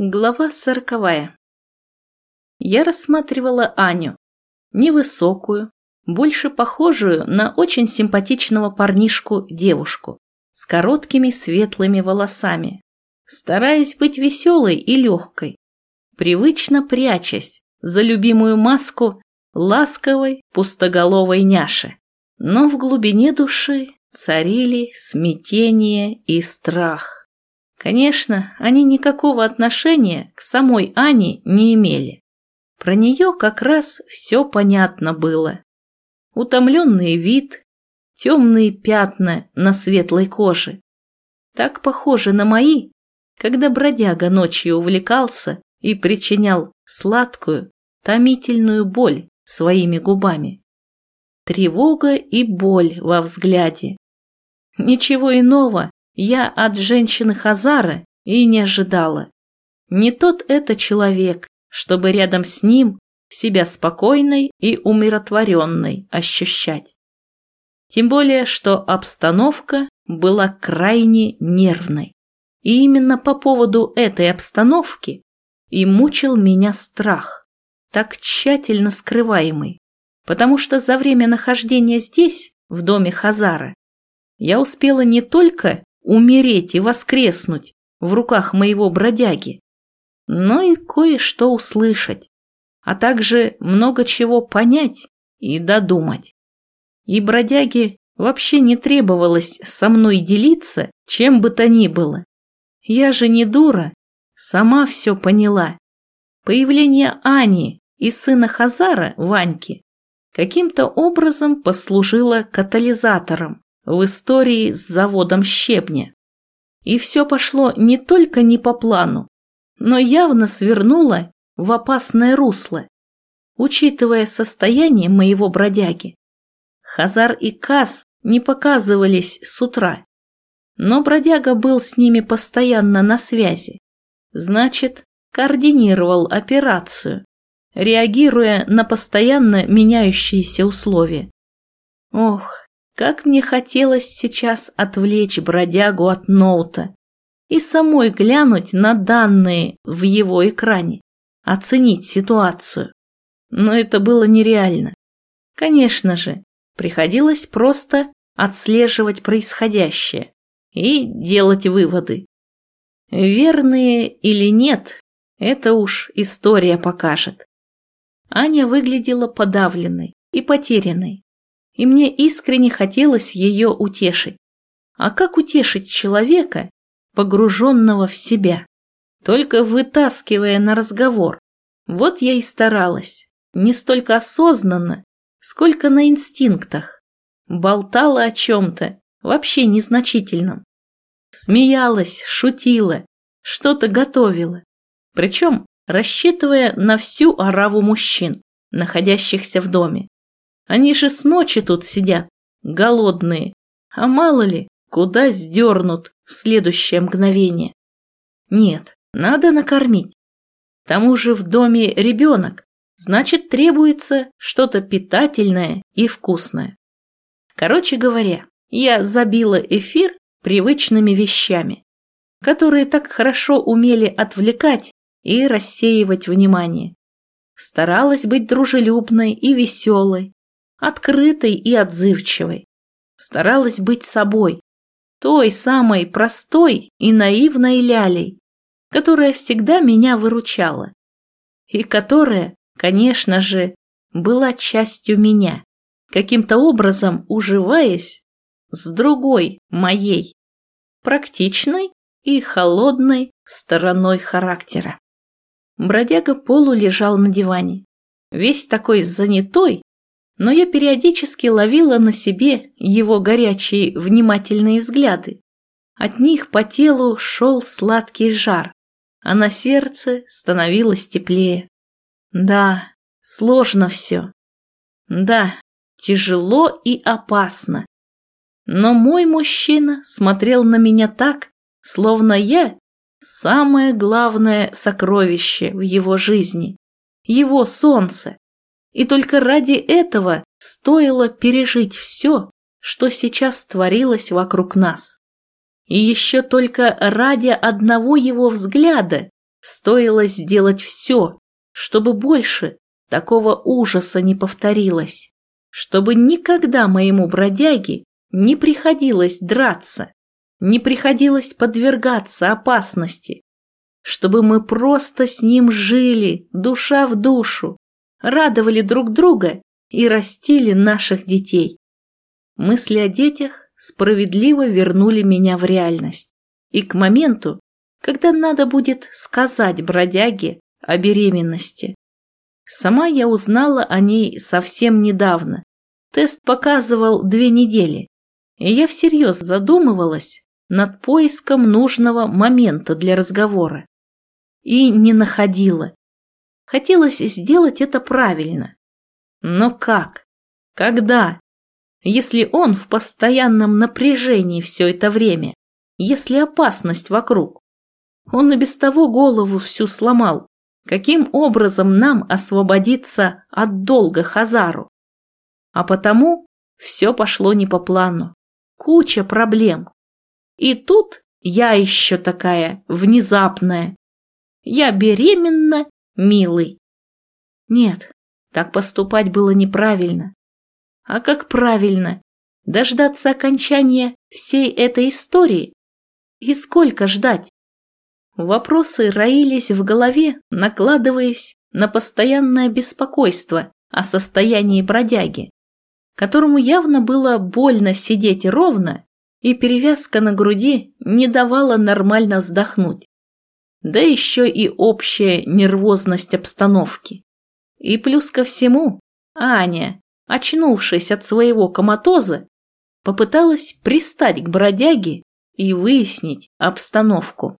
Глава сороковая. Я рассматривала Аню, невысокую, больше похожую на очень симпатичного парнишку-девушку, с короткими светлыми волосами, стараясь быть веселой и легкой, привычно прячась за любимую маску ласковой пустоголовой няши. Но в глубине души царили смятение и страх. Конечно, они никакого отношения к самой Ане не имели. Про нее как раз все понятно было. Утомленный вид, темные пятна на светлой коже. Так похоже на мои, когда бродяга ночью увлекался и причинял сладкую, томительную боль своими губами. Тревога и боль во взгляде. Ничего иного я от женщины Хазара и не ожидала. Не тот это человек, чтобы рядом с ним себя спокойной и умиротворенной ощущать. Тем более, что обстановка была крайне нервной. И именно по поводу этой обстановки и мучил меня страх, так тщательно скрываемый, потому что за время нахождения здесь, в доме Хазара, я успела не только умереть и воскреснуть в руках моего бродяги, но и кое-что услышать, а также много чего понять и додумать. И бродяге вообще не требовалось со мной делиться чем бы то ни было. Я же не дура, сама все поняла. Появление Ани и сына Хазара, Ваньки, каким-то образом послужило катализатором, в истории с заводом щебня. И все пошло не только не по плану, но явно свернуло в опасное русло, учитывая состояние моего бродяги. Хазар и Кас не показывались с утра, но бродяга был с ними постоянно на связи. Значит, координировал операцию, реагируя на постоянно меняющиеся условия. Ох, как мне хотелось сейчас отвлечь бродягу от ноута и самой глянуть на данные в его экране, оценить ситуацию. Но это было нереально. Конечно же, приходилось просто отслеживать происходящее и делать выводы. Верные или нет, это уж история покажет. Аня выглядела подавленной и потерянной и мне искренне хотелось ее утешить. А как утешить человека, погруженного в себя? Только вытаскивая на разговор. Вот я и старалась. Не столько осознанно, сколько на инстинктах. Болтала о чем-то, вообще незначительном. Смеялась, шутила, что-то готовила. Причем рассчитывая на всю ораву мужчин, находящихся в доме. Они же с ночи тут сидят, голодные. А мало ли, куда сдернут в следующее мгновение. Нет, надо накормить. К тому же в доме ребенок, значит требуется что-то питательное и вкусное. Короче говоря, я забила эфир привычными вещами, которые так хорошо умели отвлекать и рассеивать внимание. Старалась быть дружелюбной и веселой, открытой и отзывчивой. Старалась быть собой, той самой простой и наивной лялей, которая всегда меня выручала. И которая, конечно же, была частью меня, каким-то образом уживаясь с другой моей, практичной и холодной стороной характера. Бродяга Полу лежал на диване, весь такой занятой но я периодически ловила на себе его горячие внимательные взгляды. От них по телу шел сладкий жар, а на сердце становилось теплее. Да, сложно все. Да, тяжело и опасно. Но мой мужчина смотрел на меня так, словно я самое главное сокровище в его жизни, его солнце, и только ради этого стоило пережить все, что сейчас творилось вокруг нас. И еще только ради одного его взгляда стоило сделать все, чтобы больше такого ужаса не повторилось, чтобы никогда моему бродяге не приходилось драться, не приходилось подвергаться опасности, чтобы мы просто с ним жили, душа в душу, радовали друг друга и растили наших детей. Мысли о детях справедливо вернули меня в реальность. И к моменту, когда надо будет сказать бродяге о беременности. Сама я узнала о ней совсем недавно. Тест показывал две недели, и я всерьез задумывалась над поиском нужного момента для разговора. И не находила. Хотелось сделать это правильно. Но как? Когда? Если он в постоянном напряжении все это время, если опасность вокруг. Он и без того голову всю сломал. Каким образом нам освободиться от долга Хазару? А потому все пошло не по плану. Куча проблем. И тут я еще такая внезапная. Я беременна, милый. Нет, так поступать было неправильно. А как правильно? Дождаться окончания всей этой истории? И сколько ждать? Вопросы роились в голове, накладываясь на постоянное беспокойство о состоянии бродяги, которому явно было больно сидеть ровно, и перевязка на груди не давала нормально вздохнуть. Да еще и общая нервозность обстановки. И плюс ко всему, Аня, очнувшись от своего коматоза, попыталась пристать к бродяге и выяснить обстановку.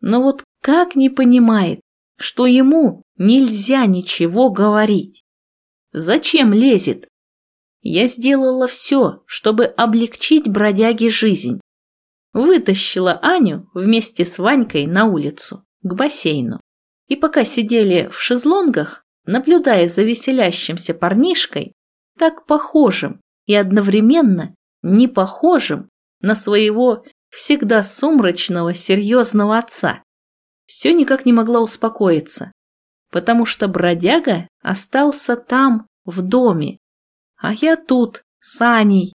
Но вот как не понимает, что ему нельзя ничего говорить? Зачем лезет? Я сделала все, чтобы облегчить бродяге жизнь. Вытащила Аню вместе с Ванькой на улицу, к бассейну. И пока сидели в шезлонгах, наблюдая за веселящимся парнишкой, так похожим и одновременно не похожим на своего всегда сумрачного, серьезного отца. Все никак не могла успокоиться, потому что бродяга остался там, в доме, а я тут, с Аней,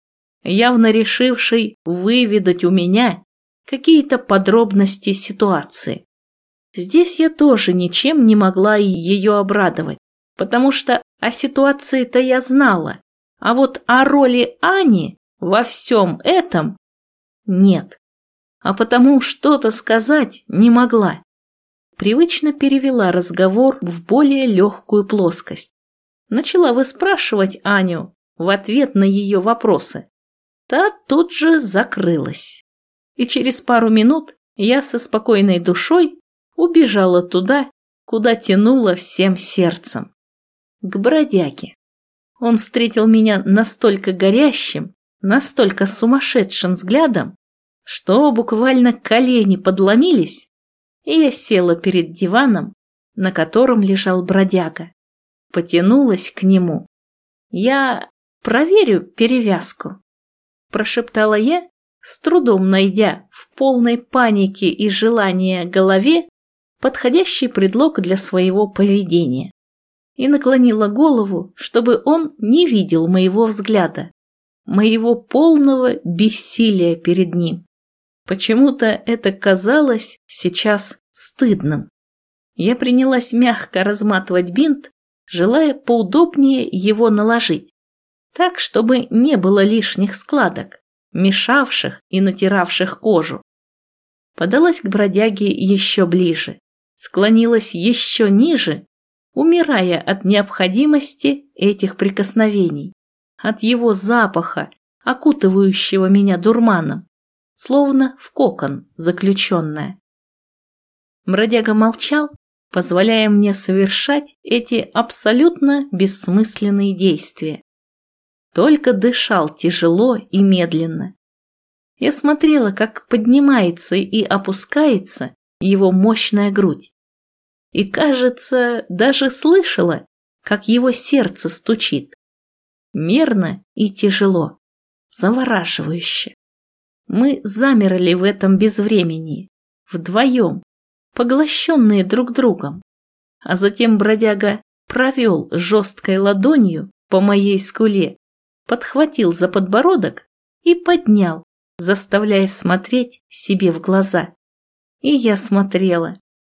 явно решившей выведать у меня какие-то подробности ситуации. Здесь я тоже ничем не могла ее обрадовать, потому что о ситуации-то я знала, а вот о роли Ани во всем этом нет а потому что-то сказать не могла. Привычно перевела разговор в более легкую плоскость. Начала выспрашивать Аню в ответ на ее вопросы. Та тут же закрылась. И через пару минут я со спокойной душой убежала туда, куда тянула всем сердцем. К бродяге. Он встретил меня настолько горящим, настолько сумасшедшим взглядом, что буквально колени подломились, и я села перед диваном, на котором лежал бродяга. Потянулась к нему. «Я проверю перевязку», – прошептала я, с трудом найдя в полной панике и желания голове подходящий предлог для своего поведения. И наклонила голову, чтобы он не видел моего взгляда, моего полного бессилия перед ним. Почему-то это казалось сейчас стыдным. Я принялась мягко разматывать бинт, желая поудобнее его наложить, так, чтобы не было лишних складок, мешавших и натиравших кожу. Подалась к бродяге еще ближе, склонилась еще ниже, умирая от необходимости этих прикосновений, от его запаха, окутывающего меня дурманом словно в кокон заключенная. Бродяга молчал, позволяя мне совершать эти абсолютно бессмысленные действия. Только дышал тяжело и медленно. Я смотрела, как поднимается и опускается его мощная грудь. И, кажется, даже слышала, как его сердце стучит. Мерно и тяжело, завораживающе. Мы замерли в этом безвремени, вдвоем, поглощенные друг другом. А затем бродяга провел жесткой ладонью по моей скуле, подхватил за подбородок и поднял, заставляя смотреть себе в глаза. И я смотрела,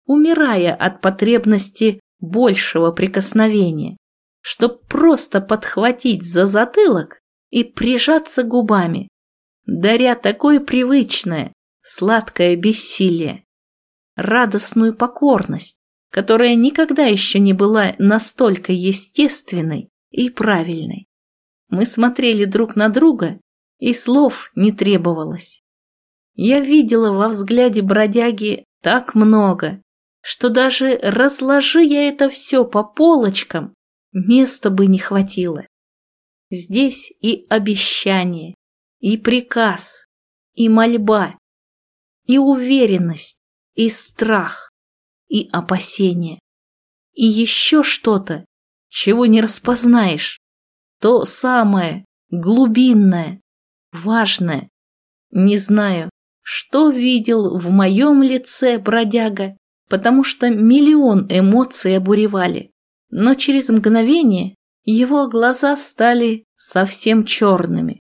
умирая от потребности большего прикосновения, чтоб просто подхватить за затылок и прижаться губами, даря такое привычное, сладкое бессилие, радостную покорность, которая никогда еще не была настолько естественной и правильной. Мы смотрели друг на друга, и слов не требовалось. Я видела во взгляде бродяги так много, что даже разложи я это все по полочкам, места бы не хватило. Здесь и обещание, и приказ, и мольба, и уверенность, и страх, и опасение, и еще что-то, чего не распознаешь, то самое глубинное, важное. Не знаю, что видел в моем лице бродяга, потому что миллион эмоций обуревали, но через мгновение его глаза стали совсем черными,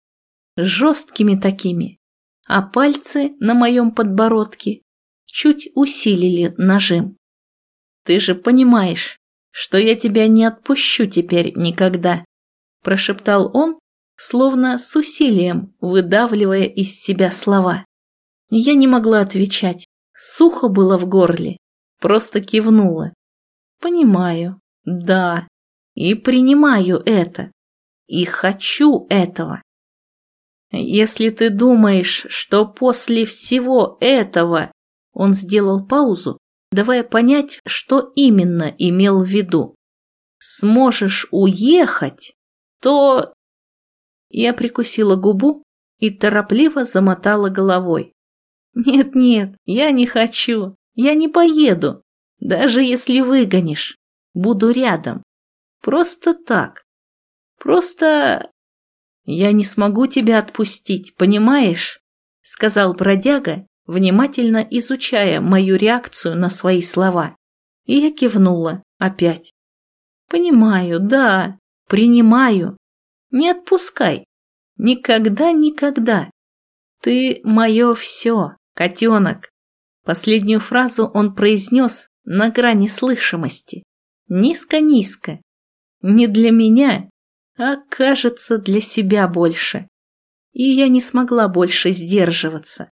жесткими такими, а пальцы на моем подбородке чуть усилили нажим. Ты же понимаешь, что я тебя не отпущу теперь никогда, прошептал он, словно с усилием выдавливая из себя слова. Я не могла отвечать, сухо было в горле, просто кивнула. Понимаю, да, и принимаю это. И хочу этого. Если ты думаешь, что после всего этого... Он сделал паузу, давая понять, что именно имел в виду. Сможешь уехать, то... Я прикусила губу и торопливо замотала головой. «Нет-нет, я не хочу, я не поеду, даже если выгонишь, буду рядом, Просто так. Просто... Я не смогу тебя отпустить, понимаешь? Сказал бродяга, внимательно изучая мою реакцию на свои слова. И я кивнула опять. Понимаю, да, принимаю. Не отпускай. Никогда-никогда. Ты мое все, котенок. Последнюю фразу он произнес на грани слышимости. Низко-низко, не для меня, а, кажется, для себя больше. И я не смогла больше сдерживаться.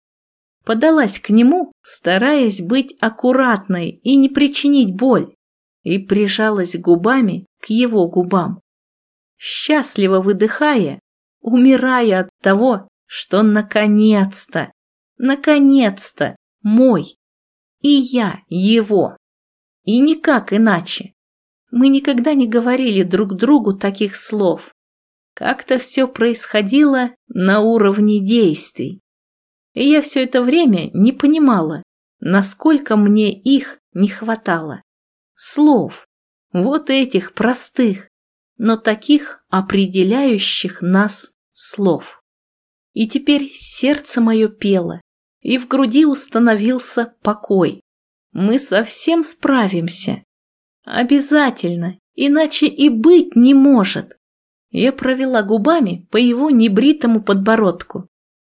Подалась к нему, стараясь быть аккуратной и не причинить боль, и прижалась губами к его губам. Счастливо выдыхая, умирая от того, что наконец-то, наконец-то мой, и я его, и никак иначе. Мы никогда не говорили друг другу таких слов. Как-то все происходило на уровне действий. И я все это время не понимала, насколько мне их не хватало. Слов, вот этих простых, но таких определяющих нас слов. И теперь сердце мое пело, и в груди установился покой. Мы совсем справимся. Обязательно, иначе и быть не может. Я провела губами по его небритому подбородку,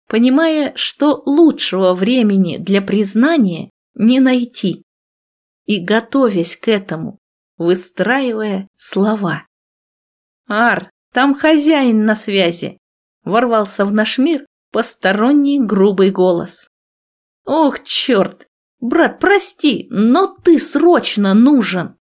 понимая, что лучшего времени для признания не найти. И готовясь к этому, выстраивая слова. «Ар, там хозяин на связи!» Ворвался в наш мир посторонний грубый голос. «Ох, черт! Брат, прости, но ты срочно нужен!»